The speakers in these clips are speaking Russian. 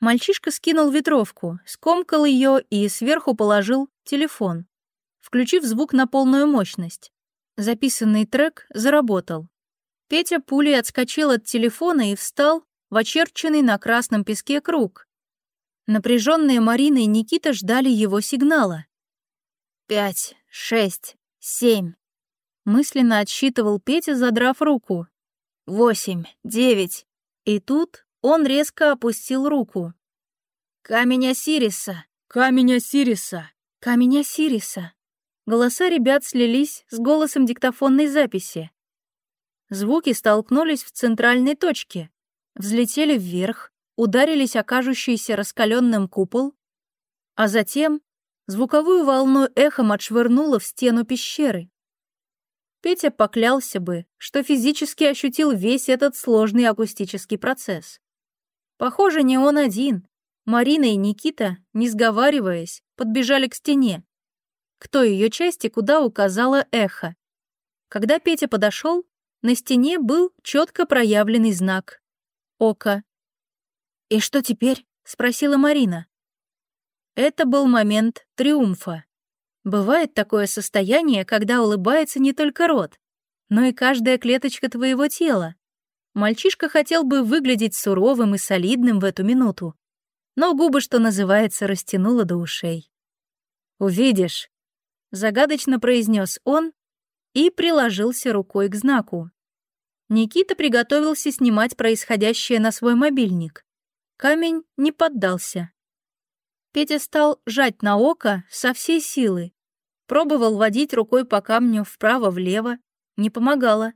Мальчишка скинул ветровку, скомкал ее и сверху положил телефон, включив звук на полную мощность. Записанный трек заработал. Петя пулей отскочил от телефона и встал в очерченный на красном песке круг. Напряженные Марина и Никита ждали его сигнала. «Пять, шесть, семь», — мысленно отсчитывал Петя, задрав руку. «Восемь, девять». И тут он резко опустил руку. «Камень Осириса! Камень Осириса! Камень Осириса!» Голоса ребят слились с голосом диктофонной записи. Звуки столкнулись в центральной точке, взлетели вверх, ударились о кажущийся раскаленным купол, а затем звуковую волну эхом отшвырнуло в стену пещеры. Петя поклялся бы, что физически ощутил весь этот сложный акустический процесс. Похоже, не он один. Марина и Никита, не сговариваясь, подбежали к стене. К той ее части, куда указала эхо. Когда Петя подошел, на стене был четко проявленный знак — око. «И что теперь?» — спросила Марина. Это был момент триумфа. Бывает такое состояние, когда улыбается не только рот, но и каждая клеточка твоего тела. Мальчишка хотел бы выглядеть суровым и солидным в эту минуту, но губы, что называется, растянуло до ушей. «Увидишь», — загадочно произнес он и приложился рукой к знаку. Никита приготовился снимать происходящее на свой мобильник. Камень не поддался. Петя стал жать на око со всей силы. Пробовал водить рукой по камню вправо-влево. Не помогало.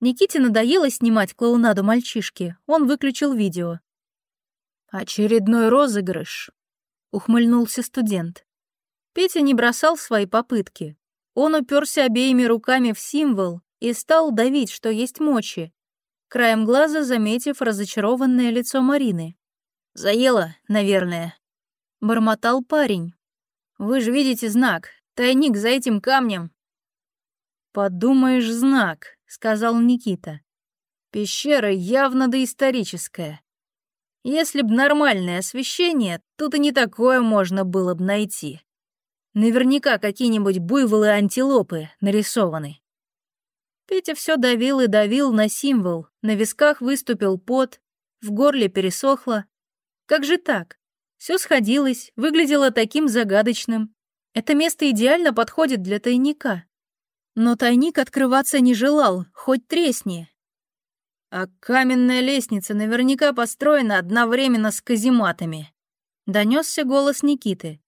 Никите надоело снимать клоунаду мальчишки. Он выключил видео. «Очередной розыгрыш», — ухмыльнулся студент. Петя не бросал свои попытки. Он уперся обеими руками в символ и стал давить, что есть мочи, краем глаза заметив разочарованное лицо Марины. «Заело, наверное», — бормотал парень. «Вы же видите знак, тайник за этим камнем». «Подумаешь, знак», — сказал Никита. «Пещера явно доисторическая. Если б нормальное освещение, тут и не такое можно было бы найти. Наверняка какие-нибудь буйволы-антилопы нарисованы». Петя все давил и давил на символ, на висках выступил пот, в горле пересохло, как же так? Все сходилось, выглядело таким загадочным. Это место идеально подходит для тайника. Но тайник открываться не желал, хоть тресни. А каменная лестница наверняка построена одновременно с казематами. Донесся голос Никиты.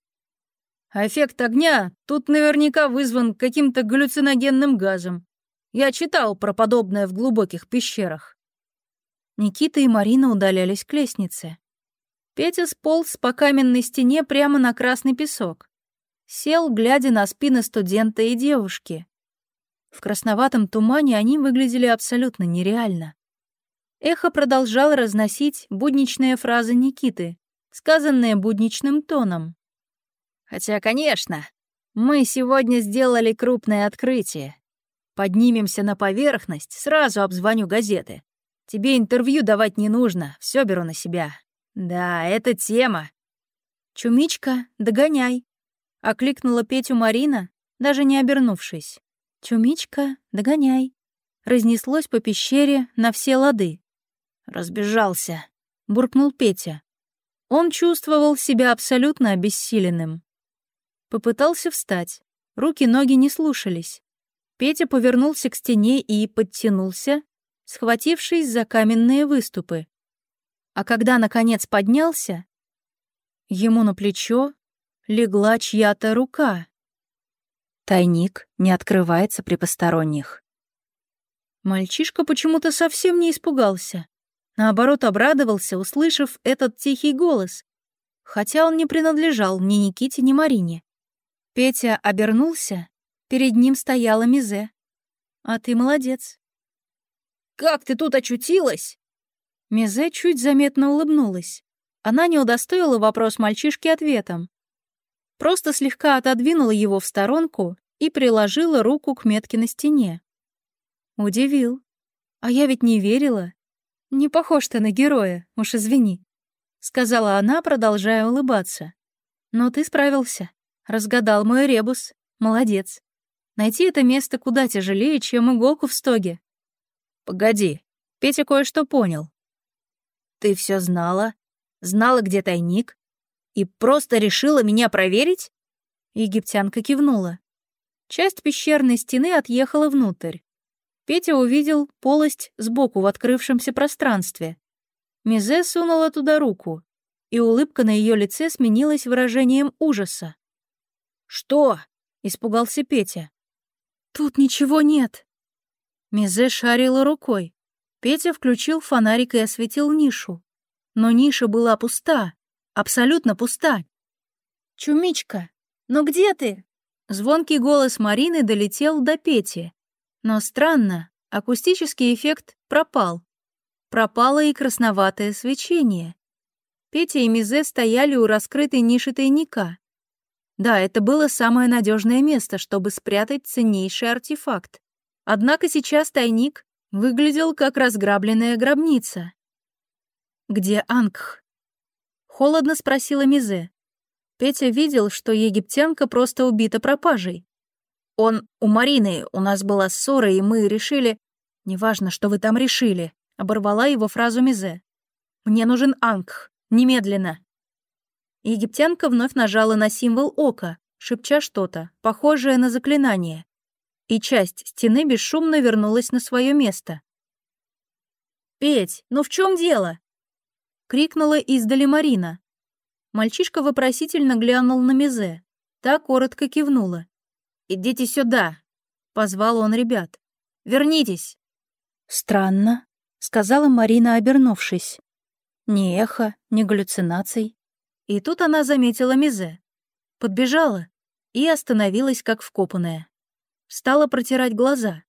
А эффект огня тут наверняка вызван каким-то галлюциногенным газом. Я читал про подобное в глубоких пещерах. Никита и Марина удалялись к лестнице. Петя сполз по каменной стене прямо на красный песок. Сел, глядя на спины студента и девушки. В красноватом тумане они выглядели абсолютно нереально. Эхо продолжало разносить будничные фразы Никиты, сказанные будничным тоном. «Хотя, конечно, мы сегодня сделали крупное открытие. Поднимемся на поверхность, сразу обзвоню газеты. Тебе интервью давать не нужно, все беру на себя. Да, это тема. Чумичка, догоняй. Окликнула Петю Марина, даже не обернувшись. Чумичка, догоняй. Разнеслось по пещере на все лады. Разбежался, буркнул Петя. Он чувствовал себя абсолютно обессиленным. Попытался встать. Руки-ноги не слушались. Петя повернулся к стене и подтянулся, схватившись за каменные выступы. А когда, наконец, поднялся, ему на плечо легла чья-то рука. Тайник не открывается при посторонних. Мальчишка почему-то совсем не испугался. Наоборот, обрадовался, услышав этот тихий голос, хотя он не принадлежал ни Никите, ни Марине. Петя обернулся, перед ним стояла Мизе. «А ты молодец». «Как ты тут очутилась?» Мизе чуть заметно улыбнулась. Она не удостоила вопрос мальчишки ответом. Просто слегка отодвинула его в сторонку и приложила руку к метке на стене. Удивил. А я ведь не верила. Не похож ты на героя, уж извини. — сказала она, продолжая улыбаться. «Но ты справился. Разгадал мой ребус. Молодец. Найти это место куда тяжелее, чем иголку в стоге». «Погоди, Петя кое-что понял. Ты все знала? Знала, где тайник? И просто решила меня проверить?» Египтянка кивнула. Часть пещерной стены отъехала внутрь. Петя увидел полость сбоку в открывшемся пространстве. Мизе сунула туда руку, и улыбка на ее лице сменилась выражением ужаса. «Что?» — испугался Петя. «Тут ничего нет». Мизе шарила рукой. Петя включил фонарик и осветил нишу. Но ниша была пуста, абсолютно пуста. «Чумичка, ну где ты?» Звонкий голос Марины долетел до Пети. Но странно, акустический эффект пропал. Пропало и красноватое свечение. Петя и Мизе стояли у раскрытой ниши тайника. Да, это было самое надежное место, чтобы спрятать ценнейший артефакт. Однако сейчас тайник выглядел как разграбленная гробница. «Где Ангх?» — холодно спросила Мизе. Петя видел, что египтянка просто убита пропажей. «Он у Марины, у нас была ссора, и мы решили...» «Неважно, что вы там решили», — оборвала его фразу Мизе. «Мне нужен Ангх. Немедленно!» Египтянка вновь нажала на символ ока, шепча что-то, похожее на заклинание и часть стены бесшумно вернулась на свое место. «Петь, ну в чем дело?» — крикнула издали Марина. Мальчишка вопросительно глянул на Мизе. Та коротко кивнула. «Идите сюда!» — позвал он ребят. «Вернитесь!» «Странно», — сказала Марина, обернувшись. «Ни эхо, ни галлюцинаций». И тут она заметила Мизе. Подбежала и остановилась, как вкопанная стала протирать глаза.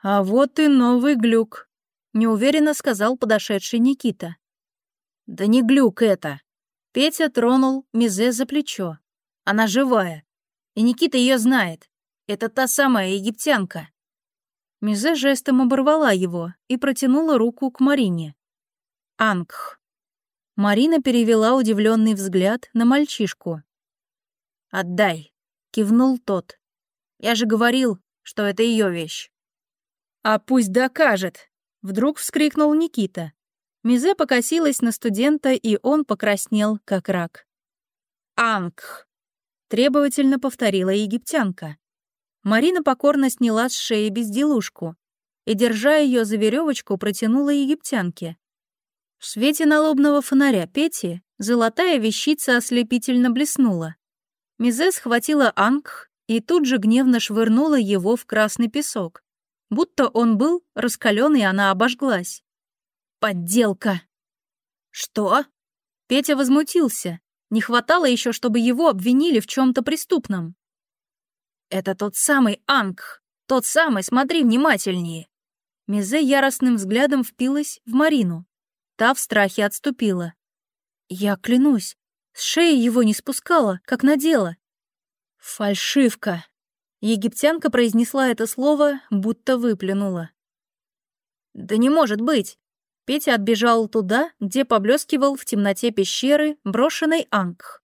«А вот и новый глюк», — неуверенно сказал подошедший Никита. «Да не глюк это!» Петя тронул Мизе за плечо. Она живая. И Никита ее знает. Это та самая египтянка. Мизе жестом оборвала его и протянула руку к Марине. Ангх. Марина перевела удивленный взгляд на мальчишку. «Отдай», — кивнул тот. Я же говорил, что это ее вещь». «А пусть докажет!» — вдруг вскрикнул Никита. Мизе покосилась на студента, и он покраснел, как рак. «Ангх!» — требовательно повторила египтянка. Марина покорно сняла с шеи безделушку и, держа ее за веревочку, протянула египтянке. В свете налобного фонаря Пети золотая вещица ослепительно блеснула. Мизе схватила Ангх и тут же гневно швырнула его в красный песок. Будто он был раскален, и она обожглась. «Подделка!» «Что?» Петя возмутился. Не хватало еще, чтобы его обвинили в чем-то преступном. «Это тот самый Ангх! Тот самый, смотри внимательнее!» Мизе яростным взглядом впилась в Марину. Та в страхе отступила. «Я клянусь, с шеи его не спускала, как надела. «Фальшивка!» Египтянка произнесла это слово, будто выплюнула. «Да не может быть!» Петя отбежал туда, где поблескивал в темноте пещеры брошенный ангх.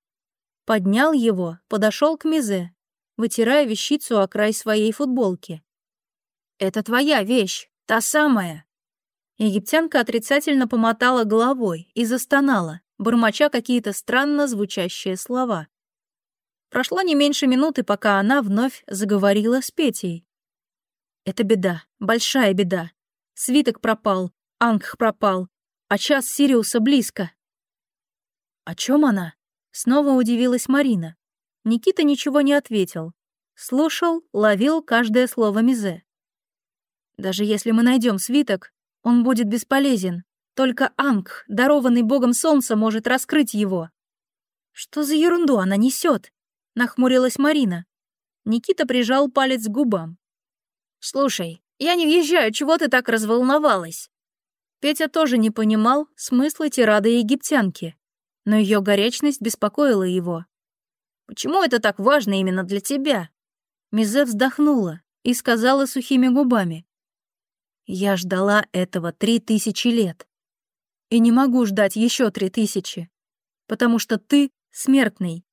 Поднял его, подошел к Мизе, вытирая вещицу о край своей футболки. «Это твоя вещь, та самая!» Египтянка отрицательно помотала головой и застонала, бормоча какие-то странно звучащие слова. Прошло не меньше минуты, пока она вновь заговорила с Петей. «Это беда, большая беда. Свиток пропал, Ангх пропал, а час Сириуса близко». «О чем она?» — снова удивилась Марина. Никита ничего не ответил. Слушал, ловил каждое слово Мизе. «Даже если мы найдем свиток, он будет бесполезен. Только Ангх, дарованный богом солнца, может раскрыть его». «Что за ерунду она несет? — нахмурилась Марина. Никита прижал палец к губам. «Слушай, я не въезжаю, чего ты так разволновалась?» Петя тоже не понимал смысла тирады египтянки, но ее горячность беспокоила его. «Почему это так важно именно для тебя?» Мизе вздохнула и сказала сухими губами. «Я ждала этого три тысячи лет. И не могу ждать еще три тысячи, потому что ты смертный.